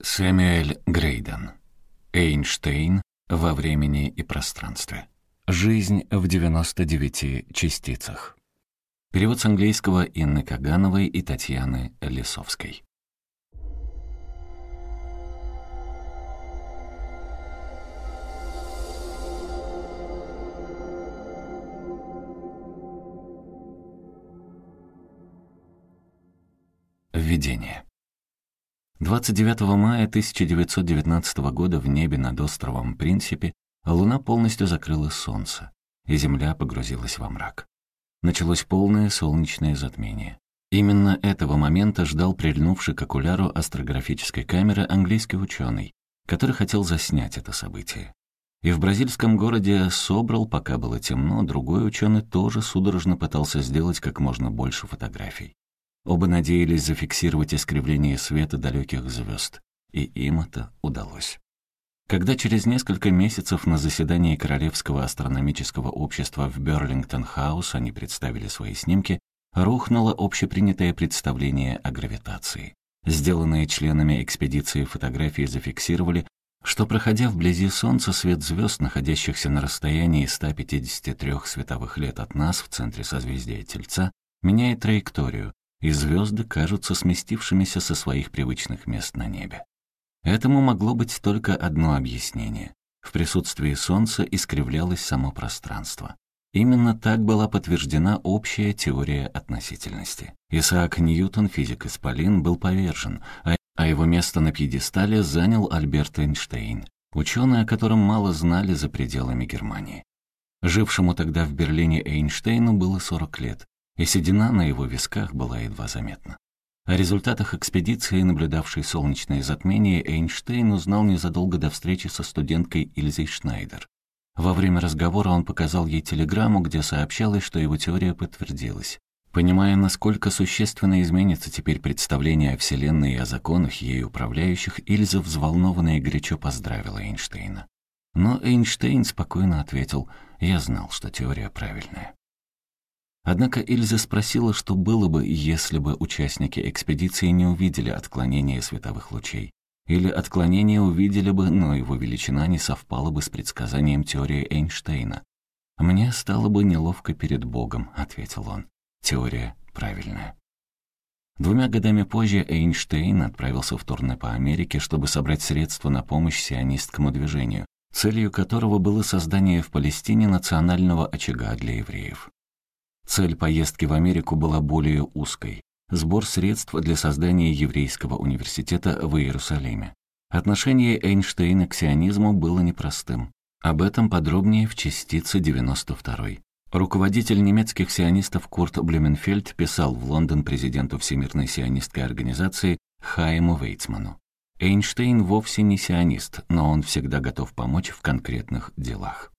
Сэмюэль Грейден. Эйнштейн во времени и пространстве. Жизнь в 99 частицах. Перевод с английского Инны Кагановой и Татьяны Лисовской. Введение. 29 мая 1919 года в небе над островом Принципе луна полностью закрыла солнце, и Земля погрузилась во мрак. Началось полное солнечное затмение. Именно этого момента ждал прильнувший к окуляру астрографической камеры английский ученый, который хотел заснять это событие. И в бразильском городе Собрал, пока было темно, другой ученый тоже судорожно пытался сделать как можно больше фотографий. Оба надеялись зафиксировать искривление света далеких звезд, и им это удалось. Когда через несколько месяцев на заседании Королевского астрономического общества в Берлингтон-хаус они представили свои снимки, рухнуло общепринятое представление о гравитации. Сделанные членами экспедиции фотографии зафиксировали, что, проходя вблизи Солнца, свет звезд, находящихся на расстоянии 153 световых лет от нас в центре созвездия Тельца, меняет траекторию, и звезды кажутся сместившимися со своих привычных мест на небе. Этому могло быть только одно объяснение. В присутствии Солнца искривлялось само пространство. Именно так была подтверждена общая теория относительности. Исаак Ньютон, физик Исполин, был повержен, а, а его место на пьедестале занял Альберт Эйнштейн, ученый, о котором мало знали за пределами Германии. Жившему тогда в Берлине Эйнштейну было 40 лет, и седина на его висках была едва заметна. О результатах экспедиции, наблюдавшей солнечное затмение, Эйнштейн узнал незадолго до встречи со студенткой Ильзой Шнайдер. Во время разговора он показал ей телеграмму, где сообщалось, что его теория подтвердилась. Понимая, насколько существенно изменится теперь представление о Вселенной и о законах, ей управляющих, Ильза взволнованно и горячо поздравила Эйнштейна. Но Эйнштейн спокойно ответил, «Я знал, что теория правильная». Однако Ильза спросила, что было бы, если бы участники экспедиции не увидели отклонения световых лучей. Или отклонение увидели бы, но его величина не совпала бы с предсказанием теории Эйнштейна. «Мне стало бы неловко перед Богом», — ответил он. «Теория правильная». Двумя годами позже Эйнштейн отправился в турне по Америке, чтобы собрать средства на помощь сионистскому движению, целью которого было создание в Палестине национального очага для евреев. Цель поездки в Америку была более узкой – сбор средств для создания еврейского университета в Иерусалиме. Отношение Эйнштейна к сионизму было непростым. Об этом подробнее в частице 92 Руководитель немецких сионистов Курт Блюменфельд писал в Лондон президенту Всемирной сионистской организации Хайму Вейцману. Эйнштейн вовсе не сионист, но он всегда готов помочь в конкретных делах.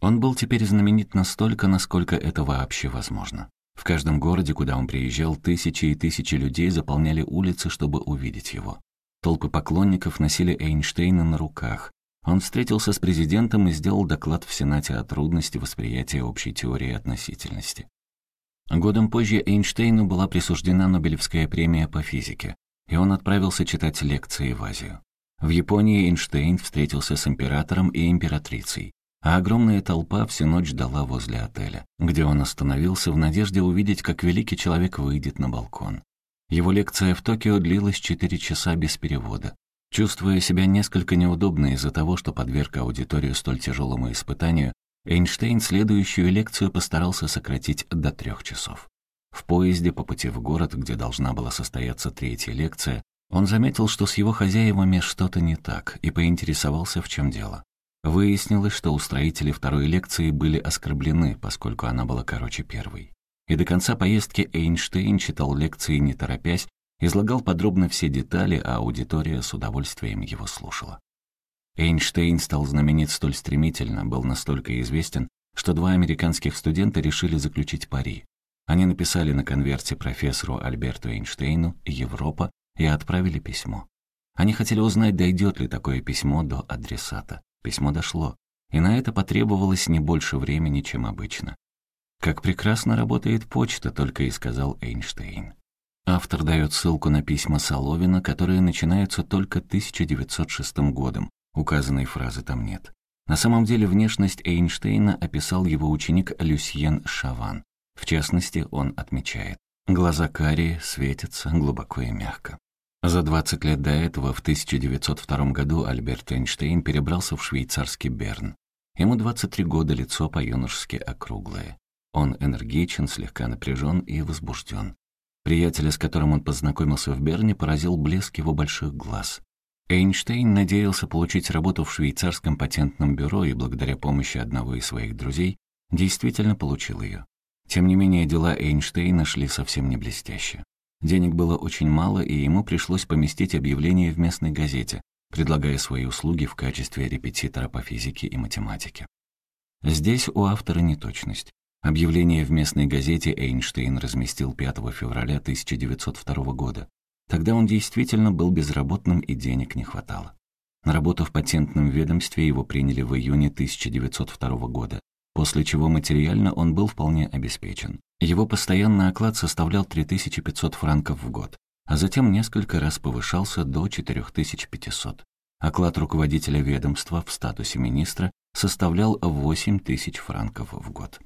Он был теперь знаменит настолько, насколько это вообще возможно. В каждом городе, куда он приезжал, тысячи и тысячи людей заполняли улицы, чтобы увидеть его. Толпы поклонников носили Эйнштейна на руках. Он встретился с президентом и сделал доклад в Сенате о трудности восприятия общей теории относительности. Годом позже Эйнштейну была присуждена Нобелевская премия по физике, и он отправился читать лекции в Азию. В Японии Эйнштейн встретился с императором и императрицей а огромная толпа всю ночь ждала возле отеля, где он остановился в надежде увидеть, как великий человек выйдет на балкон. Его лекция в Токио длилась четыре часа без перевода. Чувствуя себя несколько неудобно из-за того, что подверг аудиторию столь тяжелому испытанию, Эйнштейн следующую лекцию постарался сократить до трех часов. В поезде по пути в город, где должна была состояться третья лекция, он заметил, что с его хозяевами что-то не так, и поинтересовался, в чем дело. Выяснилось, что устроители второй лекции были оскорблены, поскольку она была короче первой. И до конца поездки Эйнштейн читал лекции не торопясь, излагал подробно все детали, а аудитория с удовольствием его слушала. Эйнштейн стал знаменит столь стремительно, был настолько известен, что два американских студента решили заключить пари. Они написали на конверте профессору Альберту Эйнштейну «Европа» и отправили письмо. Они хотели узнать, дойдет ли такое письмо до адресата. Письмо дошло, и на это потребовалось не больше времени, чем обычно. «Как прекрасно работает почта», — только и сказал Эйнштейн. Автор дает ссылку на письма Соловина, которые начинаются только 1906 годом. Указанной фразы там нет. На самом деле внешность Эйнштейна описал его ученик Люсьен Шаван. В частности, он отмечает. Глаза карие, светятся глубоко и мягко. За 20 лет до этого, в 1902 году, Альберт Эйнштейн перебрался в швейцарский Берн. Ему 23 года, лицо по-юношески округлое. Он энергичен, слегка напряжен и возбужден. Приятеля, с которым он познакомился в Берне, поразил блеск его больших глаз. Эйнштейн надеялся получить работу в швейцарском патентном бюро и благодаря помощи одного из своих друзей действительно получил ее. Тем не менее, дела Эйнштейна шли совсем не блестяще. Денег было очень мало, и ему пришлось поместить объявление в местной газете, предлагая свои услуги в качестве репетитора по физике и математике. Здесь у автора неточность. Объявление в местной газете Эйнштейн разместил 5 февраля 1902 года. Тогда он действительно был безработным и денег не хватало. На работу в патентном ведомстве его приняли в июне 1902 года, после чего материально он был вполне обеспечен. Его постоянный оклад составлял 3500 франков в год, а затем несколько раз повышался до 4500. Оклад руководителя ведомства в статусе министра составлял 8000 франков в год.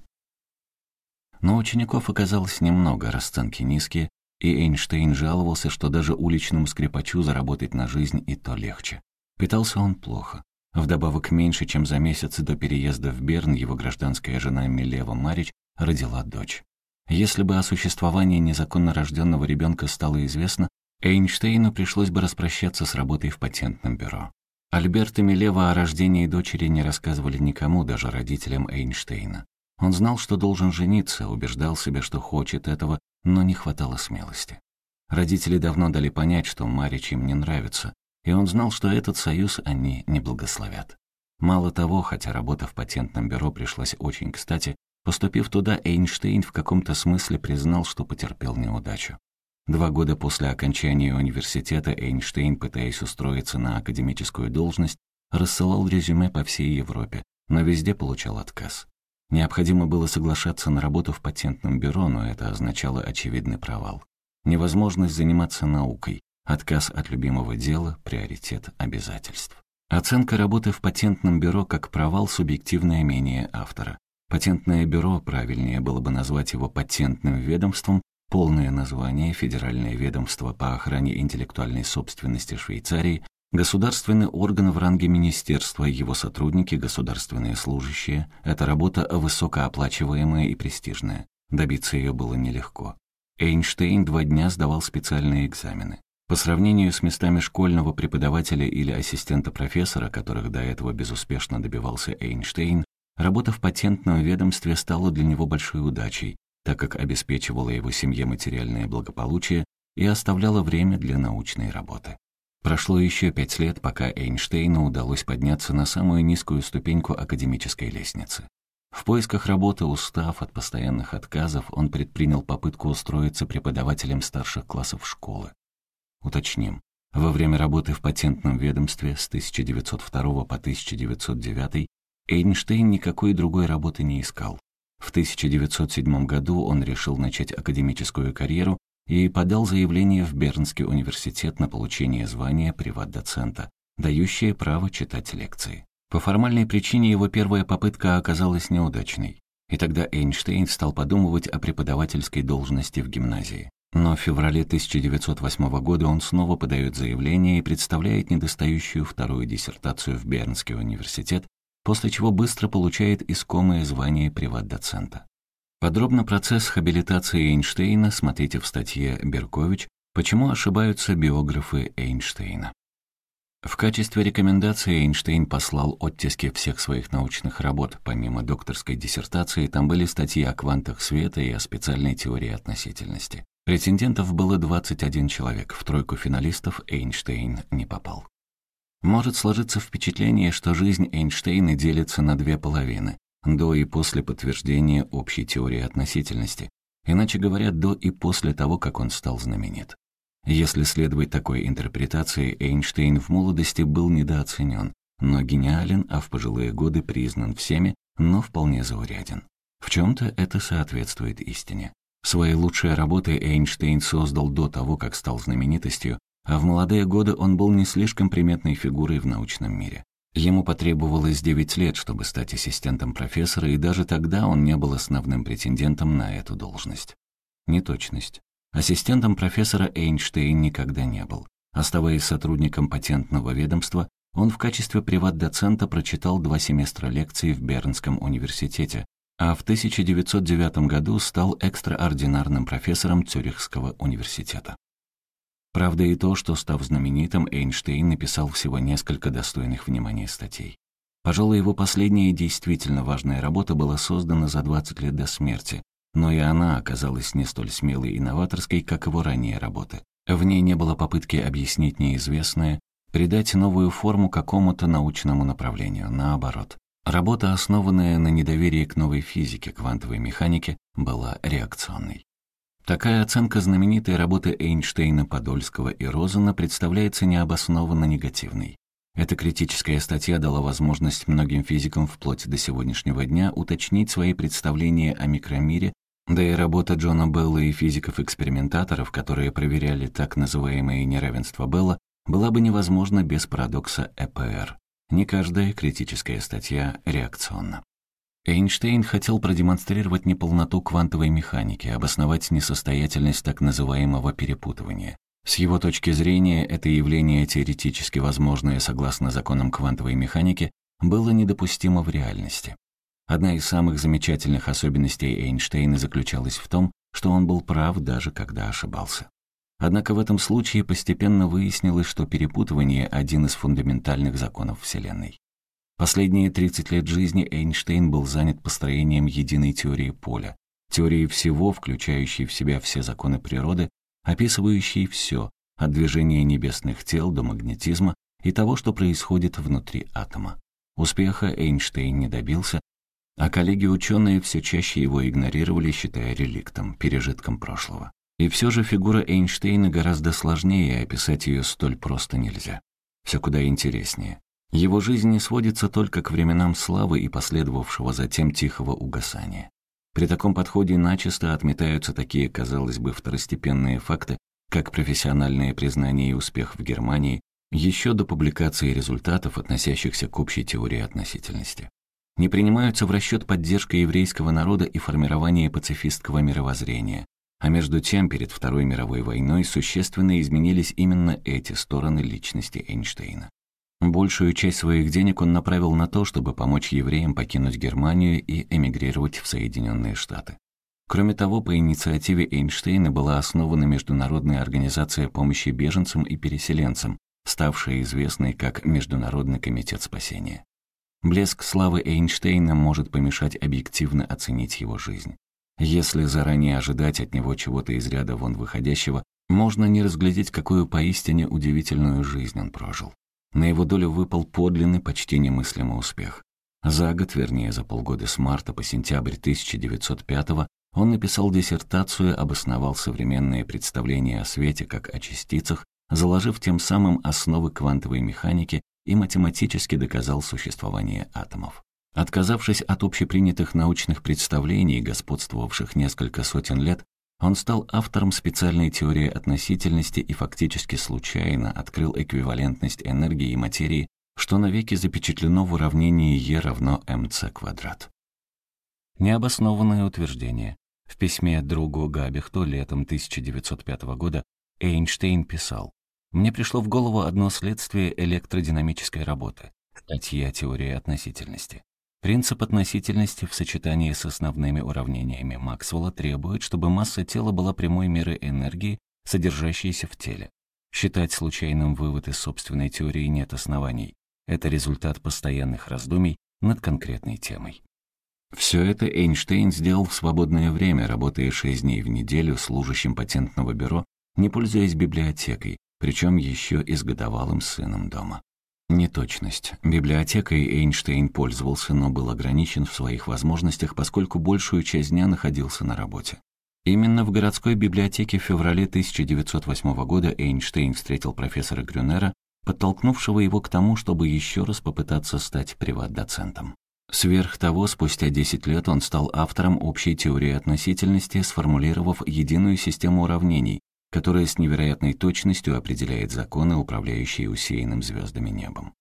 Но учеников оказалось немного, расценки низкие, и Эйнштейн жаловался, что даже уличному скрипачу заработать на жизнь и то легче. Питался он плохо. Вдобавок, меньше чем за месяц до переезда в Берн его гражданская жена Милева Марич родила дочь. Если бы о существовании незаконно рожденного ребенка стало известно, Эйнштейну пришлось бы распрощаться с работой в патентном бюро. Альберт и Милева о рождении дочери не рассказывали никому, даже родителям Эйнштейна. Он знал, что должен жениться, убеждал себя, что хочет этого, но не хватало смелости. Родители давно дали понять, что Марич им не нравится, и он знал, что этот союз они не благословят. Мало того, хотя работа в патентном бюро пришлась очень кстати, поступив туда, Эйнштейн в каком-то смысле признал, что потерпел неудачу. Два года после окончания университета Эйнштейн, пытаясь устроиться на академическую должность, рассылал резюме по всей Европе, но везде получал отказ. Необходимо было соглашаться на работу в патентном бюро, но это означало очевидный провал. Невозможность заниматься наукой, отказ от любимого дела, приоритет обязательств. Оценка работы в патентном бюро как провал – субъективное мнение автора. Патентное бюро, правильнее было бы назвать его патентным ведомством, полное название Федеральное ведомство по охране интеллектуальной собственности Швейцарии, Государственный орган в ранге министерства, его сотрудники, государственные служащие – это работа высокооплачиваемая и престижная. Добиться ее было нелегко. Эйнштейн два дня сдавал специальные экзамены. По сравнению с местами школьного преподавателя или ассистента профессора, которых до этого безуспешно добивался Эйнштейн, работа в патентном ведомстве стала для него большой удачей, так как обеспечивала его семье материальное благополучие и оставляла время для научной работы. Прошло еще пять лет, пока Эйнштейну удалось подняться на самую низкую ступеньку академической лестницы. В поисках работы, устав от постоянных отказов, он предпринял попытку устроиться преподавателем старших классов школы. Уточним, во время работы в патентном ведомстве с 1902 по 1909 Эйнштейн никакой другой работы не искал. В 1907 году он решил начать академическую карьеру и подал заявление в Бернский университет на получение звания приват-доцента, дающее право читать лекции. По формальной причине его первая попытка оказалась неудачной, и тогда Эйнштейн стал подумывать о преподавательской должности в гимназии. Но в феврале 1908 года он снова подает заявление и представляет недостающую вторую диссертацию в Бернский университет, после чего быстро получает искомое звание приват-доцента. Подробно процесс хабилитации Эйнштейна смотрите в статье «Беркович. Почему ошибаются биографы Эйнштейна». В качестве рекомендации Эйнштейн послал оттиски всех своих научных работ. Помимо докторской диссертации, там были статьи о квантах света и о специальной теории относительности. Претендентов было 21 человек, в тройку финалистов Эйнштейн не попал. Может сложиться впечатление, что жизнь Эйнштейна делится на две половины до и после подтверждения общей теории относительности, иначе говоря, до и после того, как он стал знаменит. Если следовать такой интерпретации, Эйнштейн в молодости был недооценен, но гениален, а в пожилые годы признан всеми, но вполне зауряден. В чем-то это соответствует истине. Свои лучшие работы Эйнштейн создал до того, как стал знаменитостью, а в молодые годы он был не слишком приметной фигурой в научном мире. Ему потребовалось 9 лет, чтобы стать ассистентом профессора, и даже тогда он не был основным претендентом на эту должность. Неточность. Ассистентом профессора Эйнштейн никогда не был. Оставаясь сотрудником патентного ведомства, он в качестве приват-доцента прочитал два семестра лекций в Бернском университете, а в 1909 году стал экстраординарным профессором Цюрихского университета. Правда и то, что, став знаменитым, Эйнштейн написал всего несколько достойных внимания статей. Пожалуй, его последняя действительно важная работа была создана за 20 лет до смерти, но и она оказалась не столь смелой и новаторской, как его ранние работы. В ней не было попытки объяснить неизвестное, придать новую форму какому-то научному направлению, наоборот. Работа, основанная на недоверии к новой физике, квантовой механике, была реакционной. Такая оценка знаменитой работы Эйнштейна, Подольского и Розена представляется необоснованно негативной. Эта критическая статья дала возможность многим физикам вплоть до сегодняшнего дня уточнить свои представления о микромире, да и работа Джона Белла и физиков-экспериментаторов, которые проверяли так называемое неравенство Белла, была бы невозможна без парадокса ЭПР. Не каждая критическая статья реакционна. Эйнштейн хотел продемонстрировать неполноту квантовой механики, обосновать несостоятельность так называемого перепутывания. С его точки зрения, это явление, теоретически возможное согласно законам квантовой механики, было недопустимо в реальности. Одна из самых замечательных особенностей Эйнштейна заключалась в том, что он был прав даже когда ошибался. Однако в этом случае постепенно выяснилось, что перепутывание – один из фундаментальных законов Вселенной. Последние 30 лет жизни Эйнштейн был занят построением единой теории поля, теории всего, включающей в себя все законы природы, описывающей все, от движения небесных тел до магнетизма и того, что происходит внутри атома. Успеха Эйнштейн не добился, а коллеги-ученые все чаще его игнорировали, считая реликтом, пережитком прошлого. И все же фигура Эйнштейна гораздо сложнее, и описать ее столь просто нельзя. Все куда интереснее. Его жизнь не сводится только к временам славы и последовавшего затем тихого угасания. При таком подходе начисто отметаются такие, казалось бы, второстепенные факты, как профессиональное признание и успех в Германии, еще до публикации результатов, относящихся к общей теории относительности. Не принимаются в расчет поддержка еврейского народа и формирование пацифистского мировоззрения, а между тем перед Второй мировой войной существенно изменились именно эти стороны личности Эйнштейна. Большую часть своих денег он направил на то, чтобы помочь евреям покинуть Германию и эмигрировать в Соединенные Штаты. Кроме того, по инициативе Эйнштейна была основана Международная организация помощи беженцам и переселенцам, ставшая известной как Международный комитет спасения. Блеск славы Эйнштейна может помешать объективно оценить его жизнь. Если заранее ожидать от него чего-то из ряда вон выходящего, можно не разглядеть, какую поистине удивительную жизнь он прожил. На его долю выпал подлинный, почти немыслимый успех. За год, вернее, за полгода с марта по сентябрь 1905 он написал диссертацию, обосновал современные представления о свете как о частицах, заложив тем самым основы квантовой механики и математически доказал существование атомов. Отказавшись от общепринятых научных представлений, господствовавших несколько сотен лет, он стал автором специальной теории относительности и фактически случайно открыл эквивалентность энергии и материи, что навеки запечатлено в уравнении E равно mc квадрат. Необоснованное утверждение. В письме другу Габихту летом 1905 года Эйнштейн писал «Мне пришло в голову одно следствие электродинамической работы — статья теории относительности. Принцип относительности в сочетании с основными уравнениями Максвелла требует, чтобы масса тела была прямой мерой энергии, содержащейся в теле. Считать случайным вывод из собственной теории нет оснований. Это результат постоянных раздумий над конкретной темой. Все это Эйнштейн сделал в свободное время, работая шесть дней в неделю служащим патентного бюро, не пользуясь библиотекой, причем еще и с годовалым сыном дома. Неточность. Библиотекой Эйнштейн пользовался, но был ограничен в своих возможностях, поскольку большую часть дня находился на работе. Именно в городской библиотеке в феврале 1908 года Эйнштейн встретил профессора Грюнера, подтолкнувшего его к тому, чтобы еще раз попытаться стать приват-доцентом. Сверх того, спустя 10 лет он стал автором общей теории относительности, сформулировав единую систему уравнений, которая с невероятной точностью определяет законы, управляющие усеянным звездами небом.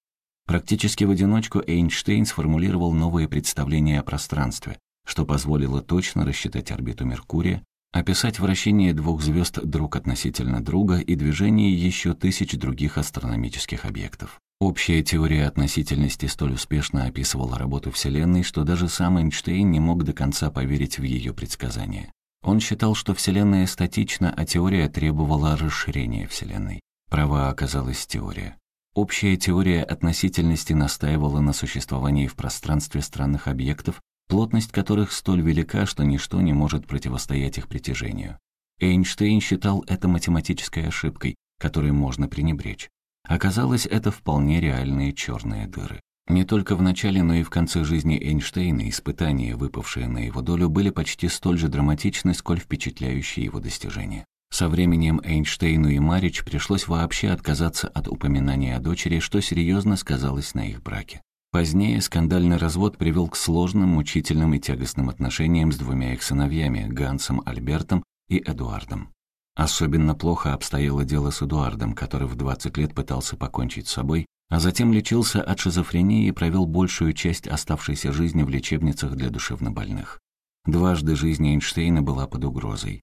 Практически в одиночку Эйнштейн сформулировал новые представления о пространстве, что позволило точно рассчитать орбиту Меркурия, описать вращение двух звезд друг относительно друга и движение еще тысяч других астрономических объектов. Общая теория относительности столь успешно описывала работу Вселенной, что даже сам Эйнштейн не мог до конца поверить в ее предсказания. Он считал, что Вселенная статична, а теория требовала расширения Вселенной. Права оказалась теория. Общая теория относительности настаивала на существовании в пространстве странных объектов, плотность которых столь велика, что ничто не может противостоять их притяжению. Эйнштейн считал это математической ошибкой, которой можно пренебречь. Оказалось, это вполне реальные черные дыры. Не только в начале, но и в конце жизни Эйнштейна испытания, выпавшие на его долю, были почти столь же драматичны, сколь впечатляющие его достижения. Со временем Эйнштейну и Марич пришлось вообще отказаться от упоминания о дочери, что серьезно сказалось на их браке. Позднее скандальный развод привел к сложным, мучительным и тягостным отношениям с двумя их сыновьями, Гансом Альбертом и Эдуардом. Особенно плохо обстояло дело с Эдуардом, который в 20 лет пытался покончить с собой, а затем лечился от шизофрении и провел большую часть оставшейся жизни в лечебницах для душевнобольных. Дважды жизнь Эйнштейна была под угрозой.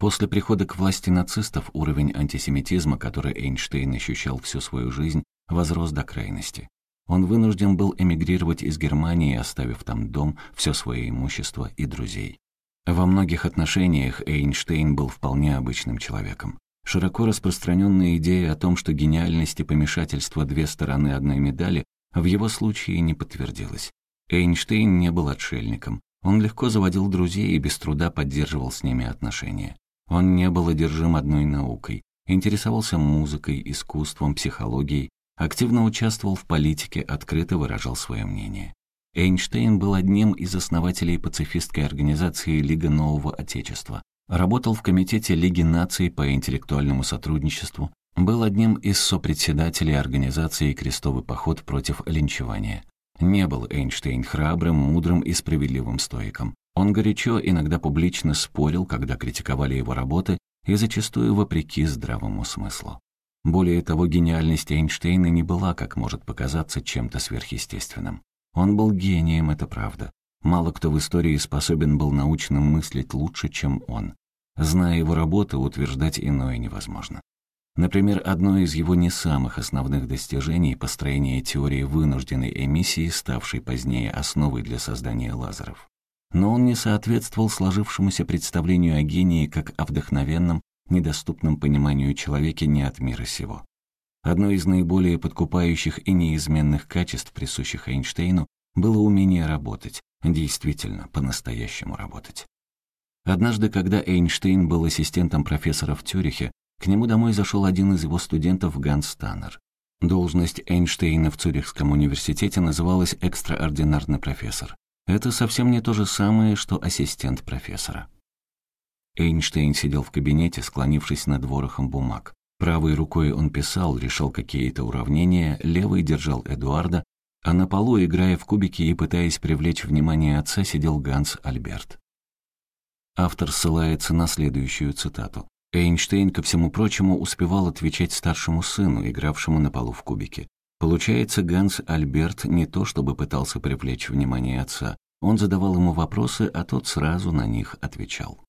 После прихода к власти нацистов уровень антисемитизма, который Эйнштейн ощущал всю свою жизнь, возрос до крайности. Он вынужден был эмигрировать из Германии, оставив там дом, все свое имущество и друзей. Во многих отношениях Эйнштейн был вполне обычным человеком. Широко распространенная идея о том, что гениальность и помешательство – две стороны одной медали, в его случае не подтвердилась. Эйнштейн не был отшельником. Он легко заводил друзей и без труда поддерживал с ними отношения. Он не был одержим одной наукой, интересовался музыкой, искусством, психологией, Активно участвовал в политике, открыто выражал свое мнение. Эйнштейн был одним из основателей пацифистской организации Лига Нового Отечества. Работал в Комитете Лиги наций по интеллектуальному сотрудничеству, был одним из сопредседателей организации «Крестовый поход против линчевания». Не был Эйнштейн храбрым, мудрым и справедливым стоиком. Он горячо, иногда публично спорил, когда критиковали его работы, и зачастую вопреки здравому смыслу. Более того, гениальность Эйнштейна не была, как может показаться, чем-то сверхъестественным. Он был гением, это правда. Мало кто в истории способен был научно мыслить лучше, чем он. Зная его работу, утверждать иное невозможно. Например, одно из его не самых основных достижений — построение теории вынужденной эмиссии, ставшей позднее основой для создания лазеров. Но он не соответствовал сложившемуся представлению о гении как о вдохновенном, недоступном пониманию человеке не от мира сего. Одно из наиболее подкупающих и неизменных качеств, присущих Эйнштейну, было умение работать, действительно, по-настоящему работать. Однажды, когда Эйнштейн был ассистентом профессора в Цюрихе, к нему домой зашел один из его студентов Ганс Таннер. Должность Эйнштейна в Цюрихском университете называлась «экстраординарный профессор». Это совсем не то же самое, что ассистент профессора. Эйнштейн сидел в кабинете, склонившись над ворохом бумаг. Правой рукой он писал, решал какие-то уравнения, левой держал Эдуарда, а на полу, играя в кубики и пытаясь привлечь внимание отца, сидел Ганс Альберт. Автор ссылается на следующую цитату. Эйнштейн, ко всему прочему, успевал отвечать старшему сыну, игравшему на полу в кубики. Получается, Ганс Альберт не то чтобы пытался привлечь внимание отца, он задавал ему вопросы, а тот сразу на них отвечал.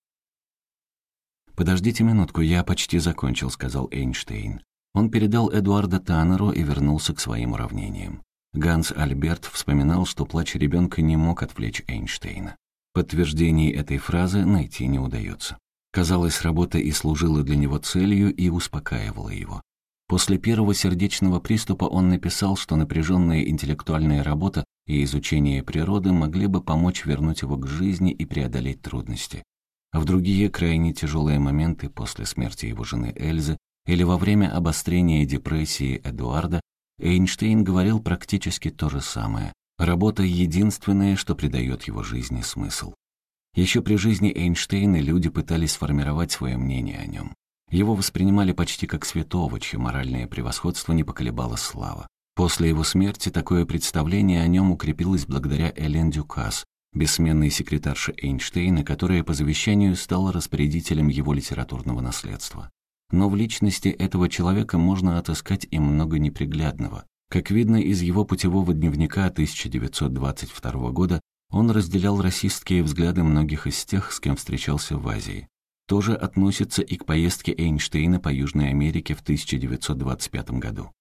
«Подождите минутку, я почти закончил», — сказал Эйнштейн. Он передал Эдуарда Таннеру и вернулся к своим уравнениям. Ганс Альберт вспоминал, что плач ребенка не мог отвлечь Эйнштейна. Подтверждений этой фразы найти не удается. Казалось, работа и служила для него целью и успокаивала его. После первого сердечного приступа он написал, что напряженная интеллектуальная работа и изучение природы могли бы помочь вернуть его к жизни и преодолеть трудности. В другие крайне тяжелые моменты после смерти его жены Эльзы или во время обострения депрессии Эдуарда Эйнштейн говорил практически то же самое. Работа — единственное, что придает его жизни смысл. Еще при жизни Эйнштейна люди пытались сформировать свое мнение о нем. Его воспринимали почти как святого, чье моральное превосходство не поколебала слава. После его смерти такое представление о нем укрепилось благодаря Элен Дюкас, бессменной секретарше Эйнштейна, которая по завещанию стала распорядителем его литературного наследства. Но в личности этого человека можно отыскать и много неприглядного. Как видно из его путевого дневника 1922 года, он разделял расистские взгляды многих из тех, с кем встречался в Азии. Тоже относится и к поездке Эйнштейна по Южной Америке в 1925 году.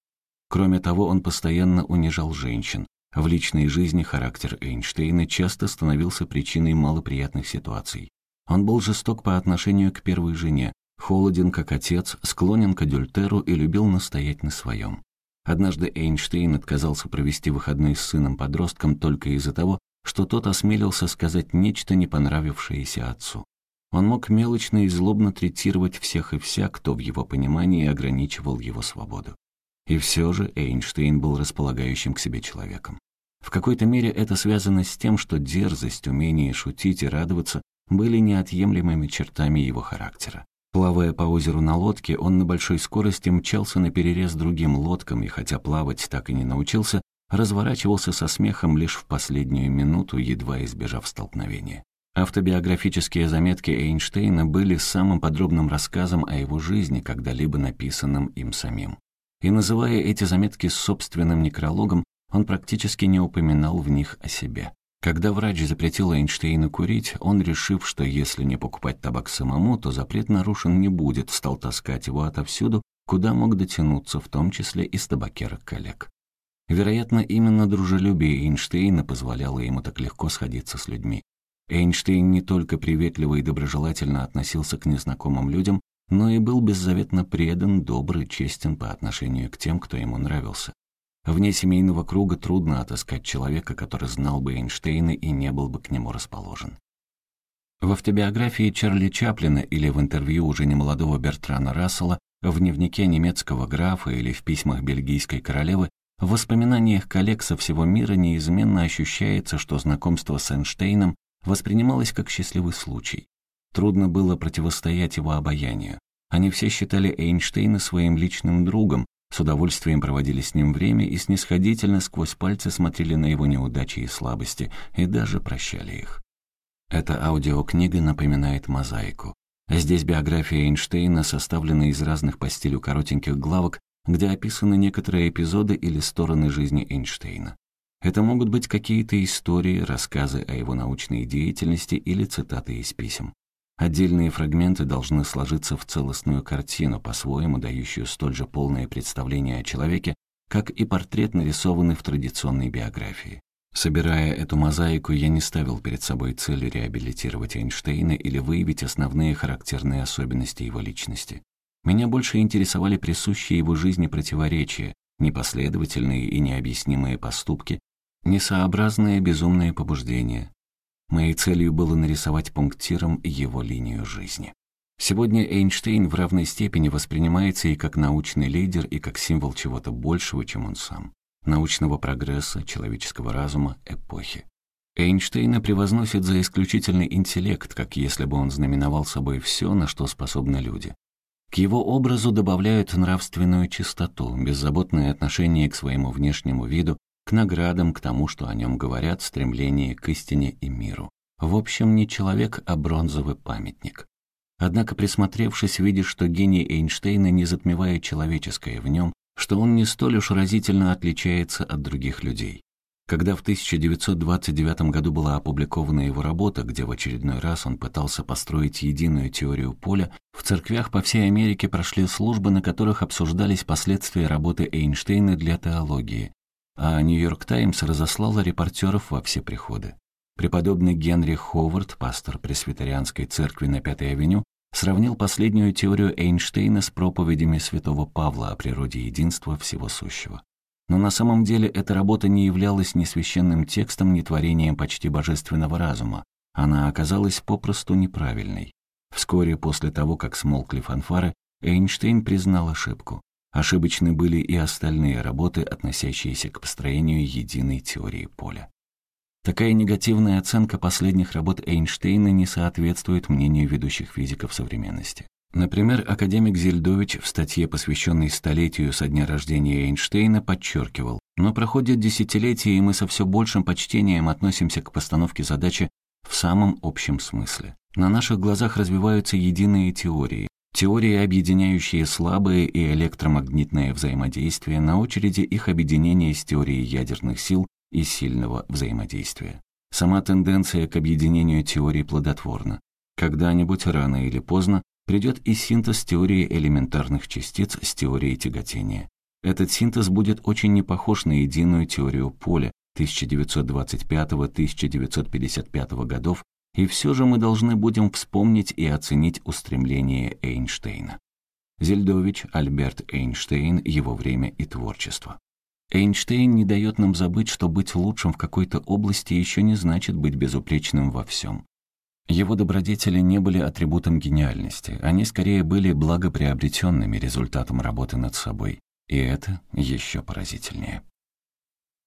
Кроме того, он постоянно унижал женщин, в личной жизни характер Эйнштейна часто становился причиной малоприятных ситуаций. Он был жесток по отношению к первой жене, холоден как отец, склонен к адюльтеру и любил настоять на своем. Однажды Эйнштейн отказался провести выходной с сыном-подростком только из-за того, что тот осмелился сказать нечто, не понравившееся отцу. Он мог мелочно и злобно третировать всех и вся, кто в его понимании ограничивал его свободу. И все же Эйнштейн был располагающим к себе человеком. В какой-то мере это связано с тем, что дерзость, умение шутить и радоваться были неотъемлемыми чертами его характера. Плавая по озеру на лодке, он на большой скорости мчался на перерез другим лодкам, и хотя плавать так и не научился, разворачивался со смехом лишь в последнюю минуту, едва избежав столкновения. Автобиографические заметки Эйнштейна были самым подробным рассказом о его жизни, когда-либо написанным им самим и называя эти заметки собственным некрологом, он практически не упоминал в них о себе. Когда врач запретил Эйнштейну курить, он, решив, что если не покупать табак самому, то запрет нарушен не будет, стал таскать его отовсюду, куда мог дотянуться, в том числе из табакерок коллег. Вероятно, именно дружелюбие Эйнштейна позволяло ему так легко сходиться с людьми. Эйнштейн не только приветливо и доброжелательно относился к незнакомым людям, но и был беззаветно предан, добрый, честен по отношению к тем, кто ему нравился. Вне семейного круга трудно отыскать человека, который знал бы Эйнштейна и не был бы к нему расположен. В автобиографии Чарли Чаплина или в интервью уже немолодого Бертрана Рассела, в дневнике немецкого графа или в письмах бельгийской королевы, в воспоминаниях коллег со всего мира неизменно ощущается, что знакомство с Эйнштейном воспринималось как счастливый случай. Трудно было противостоять его обаянию. Они все считали Эйнштейна своим личным другом, с удовольствием проводили с ним время и снисходительно сквозь пальцы смотрели на его неудачи и слабости, и даже прощали их. Эта аудиокнига напоминает мозаику. Здесь биография Эйнштейна составлена из разных по стилю коротеньких главок, где описаны некоторые эпизоды или стороны жизни Эйнштейна. Это могут быть какие-то истории, рассказы о его научной деятельности или цитаты из писем. Отдельные фрагменты должны сложиться в целостную картину, по-своему дающую столь же полное представление о человеке, как и портрет, нарисованный в традиционной биографии. Собирая эту мозаику, я не ставил перед собой цель реабилитировать Эйнштейна или выявить основные характерные особенности его личности. Меня больше интересовали присущие его жизни противоречия, непоследовательные и необъяснимые поступки, несообразные безумные побуждения, Моей целью было нарисовать пунктиром его линию жизни. Сегодня Эйнштейн в равной степени воспринимается и как научный лидер, и как символ чего-то большего, чем он сам. Научного прогресса, человеческого разума, эпохи. Эйнштейна превозносит за исключительный интеллект, как если бы он знаменовал собой все, на что способны люди. К его образу добавляют нравственную чистоту, беззаботное отношение к своему внешнему виду, к наградам, к тому, что о нем говорят, стремление к истине и миру. В общем, не человек, а бронзовый памятник. Однако, присмотревшись, видишь, что гений Эйнштейна не затмевает человеческое в нем, что он не столь уж разительно отличается от других людей. Когда в 1929 году была опубликована его работа, где в очередной раз он пытался построить единую теорию поля, в церквях по всей Америке прошли службы, на которых обсуждались последствия работы Эйнштейна для теологии, а «Нью-Йорк Таймс» разослала репортеров во все приходы. Преподобный Генри Ховард, пастор Пресвитерианской церкви на Пятой авеню, сравнил последнюю теорию Эйнштейна с проповедями святого Павла о природе единства всего сущего. Но на самом деле эта работа не являлась ни священным текстом, ни творением почти божественного разума. Она оказалась попросту неправильной. Вскоре после того, как смолкли фанфары, Эйнштейн признал ошибку. Ошибочны были и остальные работы, относящиеся к построению единой теории поля. Такая негативная оценка последних работ Эйнштейна не соответствует мнению ведущих физиков современности. Например, академик Зельдович в статье, посвященной столетию со дня рождения Эйнштейна, подчеркивал, Но проходят десятилетия, и мы со все большим почтением относимся к постановке задачи в самом общем смысле. На наших глазах развиваются единые теории. Теории, объединяющие слабые и электромагнитное взаимодействие, на очереди их объединение с теорией ядерных сил и сильного взаимодействия. Сама тенденция к объединению теорий плодотворна. Когда-нибудь, рано или поздно, придет и синтез теории элементарных частиц с теорией тяготения. Этот синтез будет очень не похож на единую теорию поля 1925-1955 годов, и все же мы должны будем вспомнить и оценить устремление Эйнштейна. Зельдович Альберт Эйнштейн, его время и творчество. Эйнштейн не дает нам забыть, что быть лучшим в какой-то области еще не значит быть безупречным во всем. Его добродетели не были атрибутом гениальности, они скорее были благоприобретенными результатом работы над собой. И это еще поразительнее.